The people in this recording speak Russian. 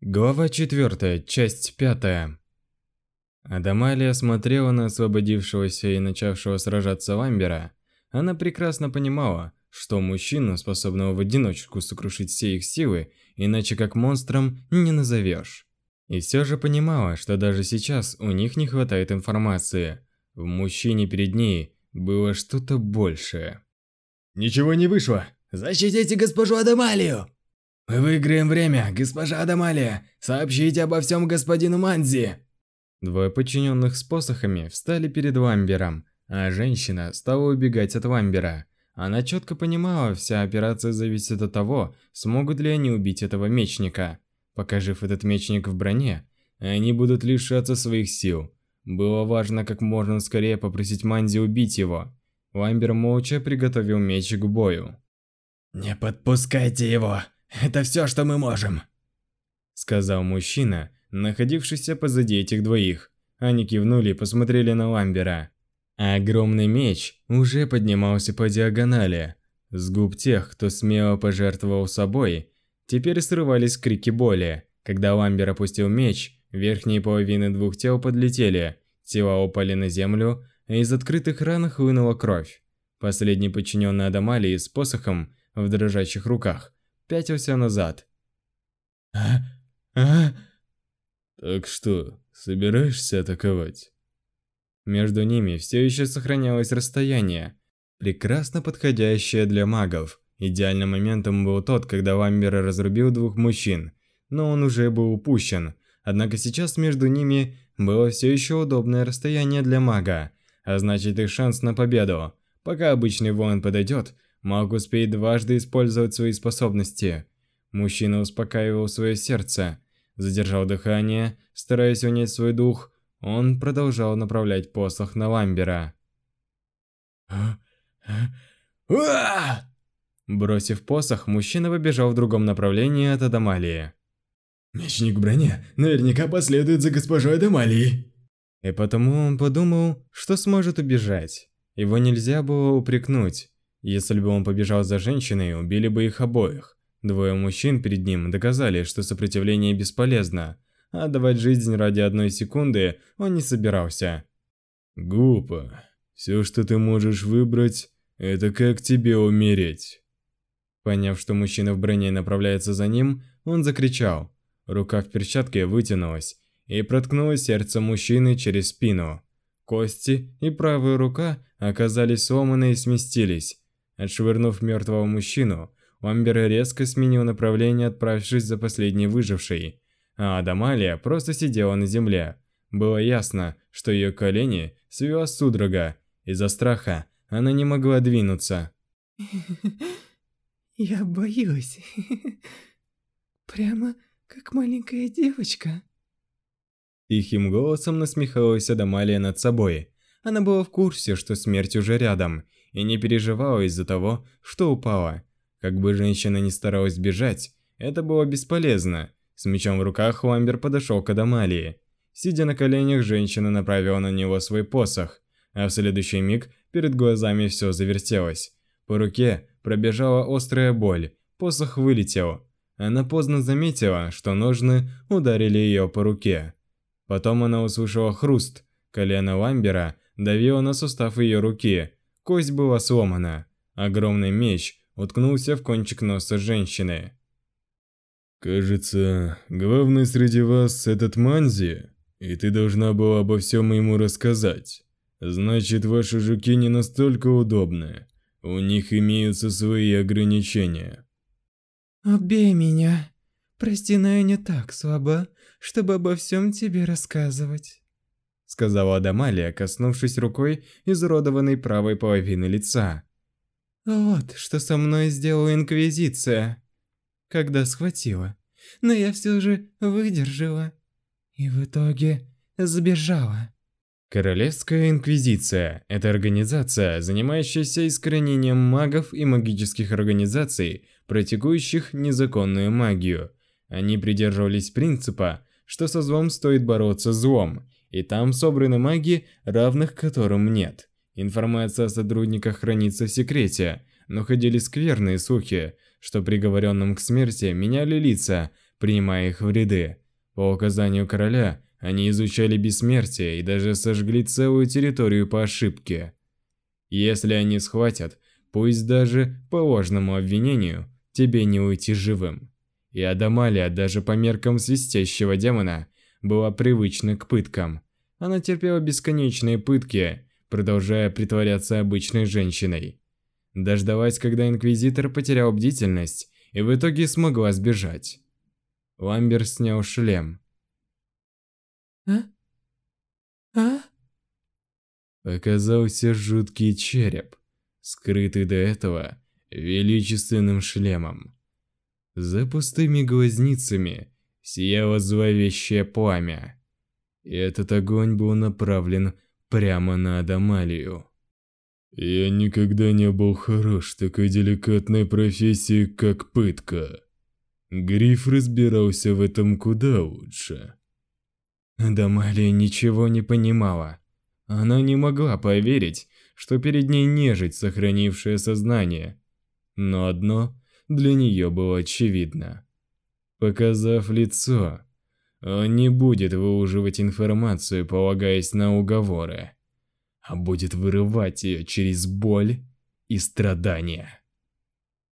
Глава 4, часть 5. Адамалия смотрела на освободившегося и начавшего сражаться Ламбера. Она прекрасно понимала, что мужчину, способного в одиночку сокрушить все их силы, иначе как монстром не назовешь. И все же понимала, что даже сейчас у них не хватает информации. В мужчине перед ней было что-то большее. «Ничего не вышло! Защитите госпожу Адамалию!» «Мы выиграем время, госпожа Адамалия! Сообщите обо всем господину Манзи!» Двое подчиненных с посохами встали перед Ламбером, а женщина стала убегать от Ламбера. Она четко понимала, вся операция зависит от того, смогут ли они убить этого мечника. Пока жив этот мечник в броне, они будут лишаться своих сил. Было важно как можно скорее попросить Манзи убить его. Ламбер молча приготовил меч к бою. «Не подпускайте его!» Это все, что мы можем!» Сказал мужчина, находившийся позади этих двоих. Они кивнули и посмотрели на Ламбера. А огромный меч уже поднимался по диагонали. С губ тех, кто смело пожертвовал собой, теперь срывались крики боли. Когда Ламбер опустил меч, верхние половины двух тел подлетели, тела упали на землю, а из открытых ран хлынула кровь. Последний подчиненный Адамалии с посохом в дрожащих руках пятился назад. «А? А?» «Так что, собираешься атаковать?» Между ними все еще сохранялось расстояние, прекрасно подходящее для магов. Идеальным моментом был тот, когда Ламбер разрубил двух мужчин, но он уже был упущен. Однако сейчас между ними было все еще удобное расстояние для мага, а значит и шанс на победу. Пока обычный воин подойдет, Маг успеет дважды использовать свои способности. Мужчина успокаивал свое сердце, задержал дыхание, стараясь унять свой дух. Он продолжал направлять посох на Ламбера. Бросив посох, мужчина побежал в другом направлении от Адамалии. Мечник в броне наверняка последует за госпожой Адамалией. И потому он подумал, что сможет убежать. Его нельзя было упрекнуть. Если бы он побежал за женщиной, убили бы их обоих. Двое мужчин перед ним доказали, что сопротивление бесполезно, а давать жизнь ради одной секунды он не собирался. «Глупо. Все, что ты можешь выбрать, это как тебе умереть». Поняв, что мужчина в броне направляется за ним, он закричал. Рука в перчатке вытянулась и проткнула сердце мужчины через спину. Кости и правая рука оказались сломаны и сместились, Отшвырнув мертвого мужчину, Ламбер резко сменил направление, отправившись за последней выжившей. А Адамалия просто сидела на земле. Было ясно, что ее колени свела судорога. Из-за страха она не могла двинуться. «Я боюсь. Прямо как маленькая девочка». Тихим голосом насмехалась Адамалия над собой. Она была в курсе, что смерть уже рядом, и не переживала из-за того, что упала. Как бы женщина ни старалась бежать, это было бесполезно. С мечом в руках Ламбер подошел к Адамалии. Сидя на коленях, женщина направила на него свой посох, а в следующий миг перед глазами все завертелось. По руке пробежала острая боль, посох вылетел. Она поздно заметила, что ножны ударили ее по руке. Потом она услышала хруст. Колено Ламбера давило на сустав ее руки, Кость была сломана. Огромный меч уткнулся в кончик носа женщины. «Кажется, главный среди вас этот Манзи, и ты должна была обо всем ему рассказать. Значит, ваши жуки не настолько удобны. У них имеются свои ограничения». «Убей меня. Прости, но я не так слаба, чтобы обо всем тебе рассказывать» сказала Адамалия, коснувшись рукой изуродованной правой половины лица. Вот что со мной сделала Инквизиция, когда схватила. Но я все же выдержала. И в итоге сбежала. Королевская Инквизиция – это организация, занимающаяся искоренением магов и магических организаций, практикующих незаконную магию. Они придерживались принципа, что со злом стоит бороться злом, и там собраны маги, равных которым нет. Информация о сотрудниках хранится в секрете, но ходили скверные слухи, что приговоренным к смерти меняли лица, принимая их в ряды. По указанию короля, они изучали бессмертие и даже сожгли целую территорию по ошибке. Если они схватят, пусть даже по ложному обвинению, тебе не уйти живым. И Адамалия даже по меркам свистящего демона была привычна к пыткам. Она терпела бесконечные пытки, продолжая притворяться обычной женщиной. Дождалась, когда Инквизитор потерял бдительность и в итоге смогла сбежать. Ламбер снял шлем. «А? А?» Оказался жуткий череп, скрытый до этого величественным шлемом. За пустыми глазницами сияло зловещее пламя. И этот огонь был направлен прямо на Адамалию. Я никогда не был хорош в такой деликатной профессии, как пытка. Гриф разбирался в этом куда лучше. Адамалия ничего не понимала. Она не могла поверить, что перед ней нежить, сохранившая сознание. Но одно для нее было очевидно. Показав лицо, он не будет выуживать информацию, полагаясь на уговоры, а будет вырывать ее через боль и страдания.